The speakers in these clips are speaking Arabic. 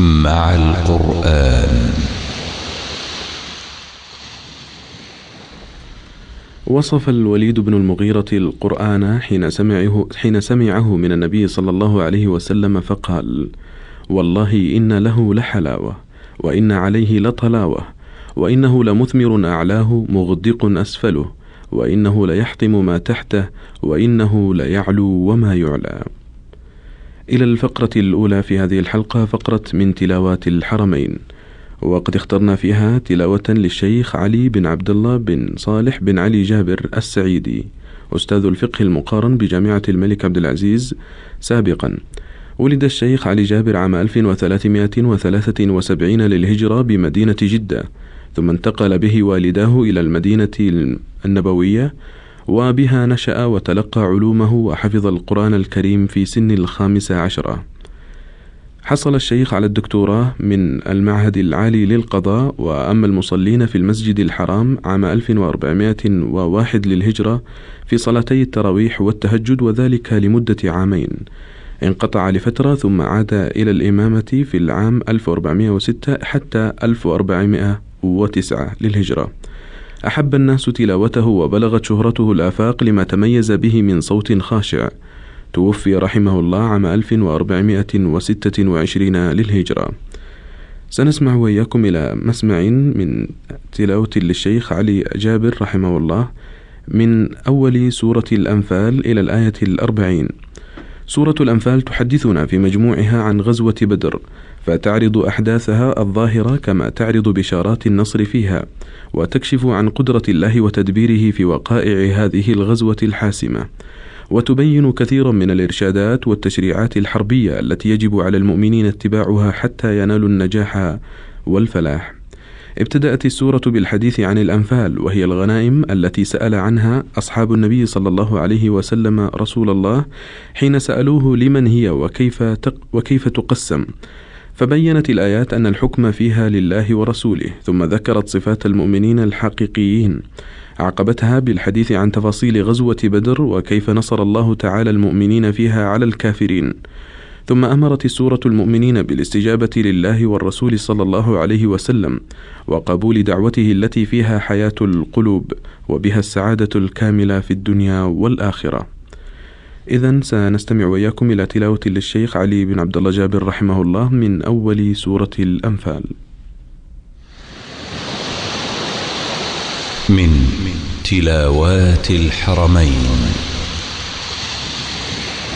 مع القرآن وصف الوليد بن المغيرة القرآن حين سمعه, حين سمعه من النبي صلى الله عليه وسلم فقال: والله إن له لحلاوة، وإن عليه لطلاوة، وإنه لمثمر أعلاه مغدق أسفله، وإنه ليحطم ما تحته، وإنه ليعلو وما يعلى. إلى الفقرة الأولى في هذه الحلقة فقرة من تلاوات الحرمين. وقد اخترنا فيها تلاوة للشيخ علي بن عبد الله بن صالح بن علي جابر السعيدي أستاذ الفقه المقارن بجامعة الملك عبد العزيز سابقا ولد الشيخ علي جابر عام 1373 للهجرة بمدينة جدة ثم انتقل به والداه إلى المدينة النبوية وبها نشأ وتلقى علومه وحفظ القرآن الكريم في سن الخامسة عشرة حصل الشيخ على الدكتوراه من المعهد العالي للقضاء وأما المصلين في المسجد الحرام عام 1401 للهجرة في صلاتي التراويح والتهجد وذلك لمدة عامين. انقطع لفترة ثم عاد إلى الإمامة في العام 1406 حتى 1409 للهجرة. أحب الناس تلاوته وبلغت شهرته الآفاق لما تميز به من صوت خاشع. توفي رحمه الله عام 1426 للهجرة. سنسمع وإياكم إلى مسمع من تلاوة للشيخ علي جابر رحمه الله من أول سورة الأنفال إلى الآية الأربعين. سورة الأنفال تحدثنا في مجموعها عن غزوة بدر فتعرض أحداثها الظاهرة كما تعرض بشارات النصر فيها وتكشف عن قدرة الله وتدبيره في وقائع هذه الغزوة الحاسمة وتبين كثيرا من الإرشادات والتشريعات الحربية التي يجب على المؤمنين اتباعها حتى ينالوا النجاح والفلاح. ابتدأت السورة بالحديث عن الأنفال وهي الغنائم التي سأل عنها أصحاب النبي صلى الله عليه وسلم رسول الله حين سألوه لمن هي وكيف وكيف تقسم. فبينت الآيات أن الحكم فيها لله ورسوله، ثم ذكرت صفات المؤمنين الحقيقيين، عقبتها بالحديث عن تفاصيل غزوة بدر وكيف نصر الله تعالى المؤمنين فيها على الكافرين. ثم أمرت السورة المؤمنين بالاستجابة لله والرسول صلى الله عليه وسلم وقبول دعوته التي فيها حياة القلوب وبها السعادة الكاملة في الدنيا والآخرة. إذا سنستمع وإياكم إلى تلاوة للشيخ علي بن عبد الله جابر رحمه الله من أول سورة الأنفال. من تلاوات الحرمين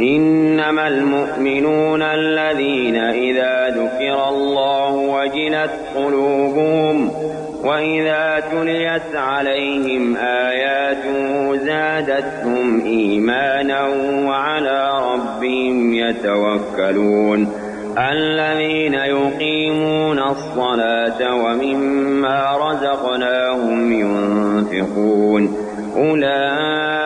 إنما المؤمنون الذين إذا ذكر الله وجلت قلوبهم وإذا تليت عليهم آياته زادتهم إيمانا وعلى ربهم يتوكلون الذين يقيمون الصلاة ومما رزقناهم ينفقون أولئك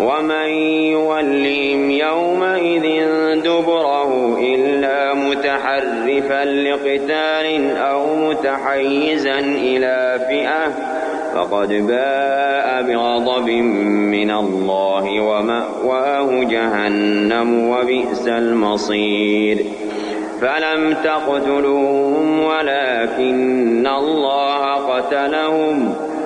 ومن يولهم يومئذ دبره إلا متحرفا لقتال أو متحيزا إلى فئة فقد باء بغضب من الله ومأواه جهنم وبئس المصير فلم تقتلوهم ولكن الله قتلهم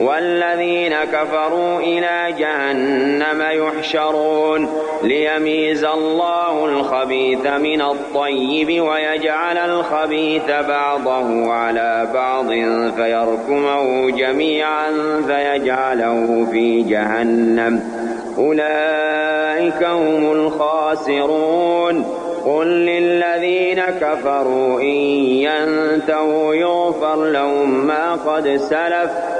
والذين كفروا إلى جهنم يحشرون ليميز الله الخبيث من الطيب ويجعل الخبيث بعضه على بعض فيركمه جميعا فيجعله في جهنم. أولئك هم الخاسرون. قل للذين كفروا إن ينتهوا يغفر لهم ما قد سلف.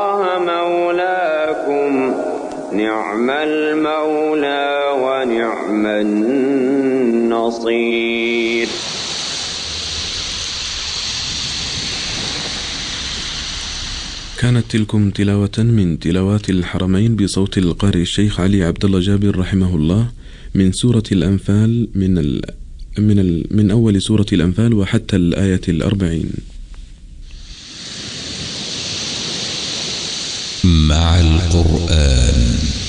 المولى ونعم النصير كانت تلكم تلاوة من تلاوات الحرمين بصوت القارئ الشيخ علي عبد الله جابر رحمه الله من سورة الأنفال من ال من ال من أول سورة الأنفال وحتى الآية الأربعين. مع القرآن